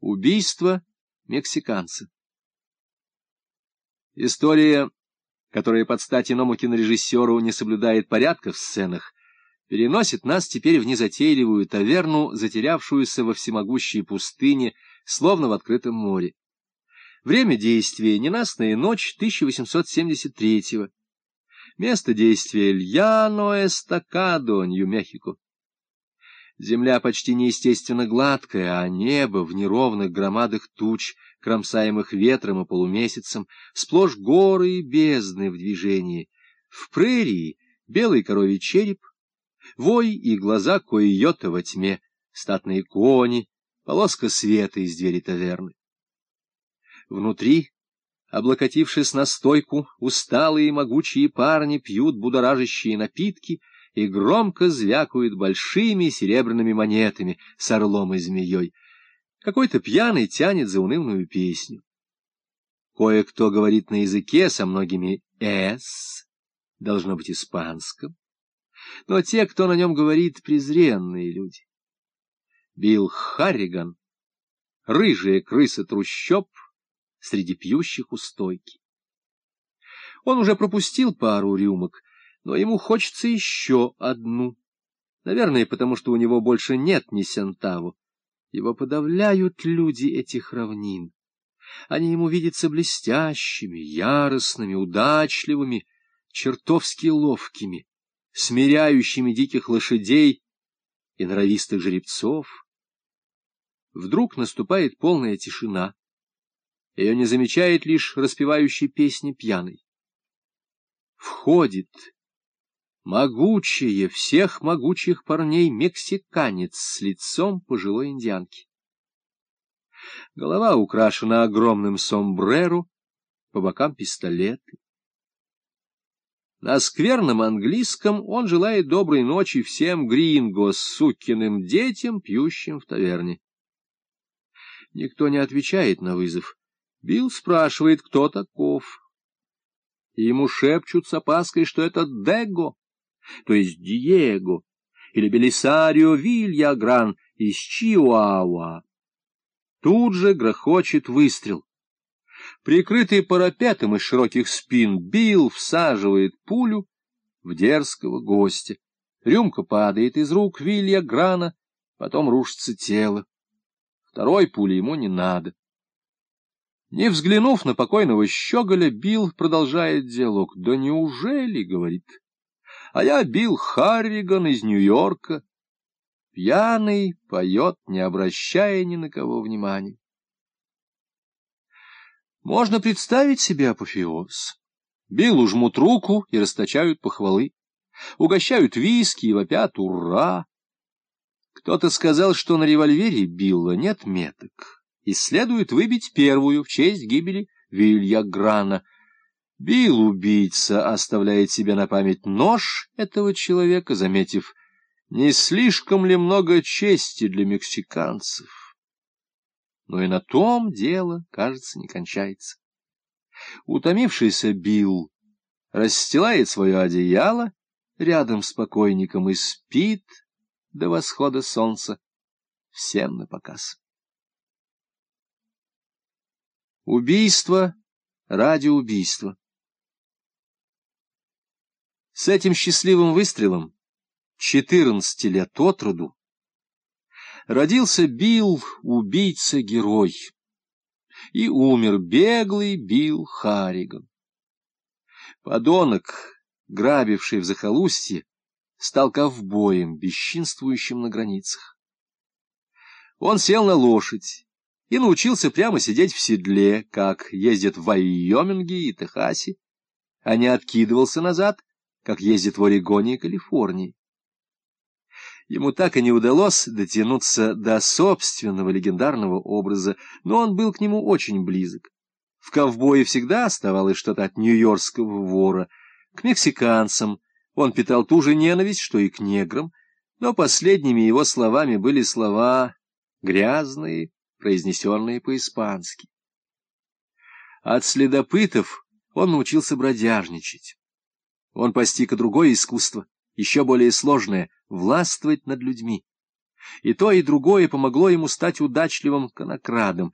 Убийство мексиканца. История, которая под стать иному кинорежиссеру не соблюдает порядка в сценах, переносит нас теперь в незатейливую таверну, затерявшуюся во всемогущей пустыне, словно в открытом море. Время действия — ненастная ночь 1873-го. Место действия — Льяно-Эстакадо, Нью-Мехико. Земля почти неестественно гладкая, а небо в неровных громадах туч, кромсаемых ветром и полумесяцем, сплошь горы и бездны в движении. В прерии белый коровий череп, вой и глаза койота во тьме, статные кони, полоска света из двери таверны. Внутри, облокотившись на стойку, усталые могучие парни пьют будоражащие напитки — и громко звякают большими серебряными монетами с орлом и змеей. Какой-то пьяный тянет за унывную песню. Кое-кто говорит на языке со многими «с», должно быть испанском. Но те, кто на нем говорит, презренные люди. Билл Харриган, рыжая крыса трущоб среди пьющих у стойки. Он уже пропустил пару рюмок, но ему хочется еще одну. Наверное, потому что у него больше нет ни сентаву. Его подавляют люди этих равнин. Они ему видятся блестящими, яростными, удачливыми, чертовски ловкими, смиряющими диких лошадей и норовистых жеребцов. Вдруг наступает полная тишина. Ее не замечает лишь распевающий песни пьяный. Входит могучее, всех могучих парней мексиканец с лицом пожилой индианки. Голова украшена огромным сомбреро, по бокам пистолеты. На скверном английском он желает доброй ночи всем гринго, сукиным детям, пьющим в таверне. Никто не отвечает на вызов. Билл спрашивает, кто таков. Ему шепчут с опаской, что это Дего то есть Диего, или Белисарио Вильягран из Чиуауа. Тут же грохочет выстрел. Прикрытый парапетом из широких спин, Билл всаживает пулю в дерзкого гостя. Рюмка падает из рук Вилья Грана, потом рушится тело. Второй пули ему не надо. Не взглянув на покойного щеголя, Билл продолжает диалог. «Да неужели?» — говорит а я Билл Харриган из Нью-Йорка. Пьяный поет, не обращая ни на кого внимания. Можно представить себе апофеоз. Биллу жмут руку и расточают похвалы. Угощают виски и вопят «Ура!». Кто-то сказал, что на револьвере Билла нет меток, и следует выбить первую в честь гибели Вилья Грана — Бил убийца оставляет себе на память нож этого человека, заметив, не слишком ли много чести для мексиканцев. Но и на том дело, кажется, не кончается. Утомившийся Бил расстилает свое одеяло рядом с покойником и спит до восхода солнца всем на показ. Убийство ради убийства с этим счастливым выстрелом, четырнадцати лет от роду, родился Билл, убийца-герой, и умер беглый Билл Харриган. Подонок, грабивший в захолустье, стал ковбоем, бесчинствующим на границах. Он сел на лошадь и научился прямо сидеть в седле, как ездят в Вайоминге и Техасе, а не откидывался назад, как ездит в Орегоне и Калифорнии. Ему так и не удалось дотянуться до собственного легендарного образа, но он был к нему очень близок. В ковбое всегда оставалось что-то от нью-йоркского вора. К мексиканцам он питал ту же ненависть, что и к неграм, но последними его словами были слова грязные, произнесенные по-испански. От следопытов он научился бродяжничать. Он постиг и другое искусство, еще более сложное — властвовать над людьми. И то, и другое помогло ему стать удачливым конокрадом.